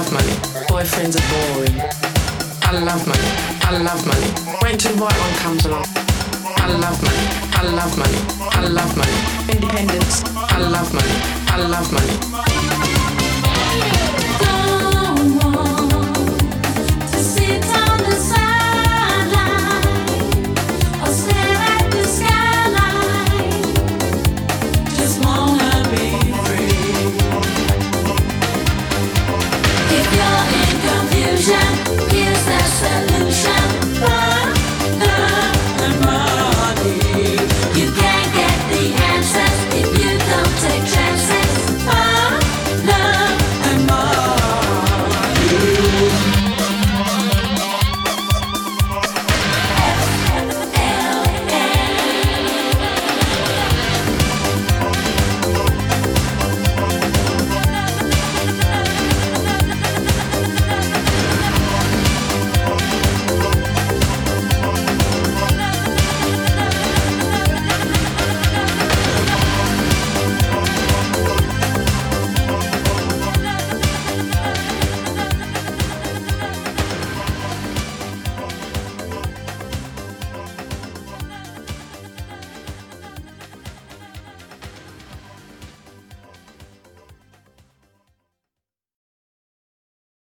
love money. Boyfriends are boring. I love money. I love money. Wait until the right one comes along. I love money. I love money. I love money. Independence. I love money. I love money.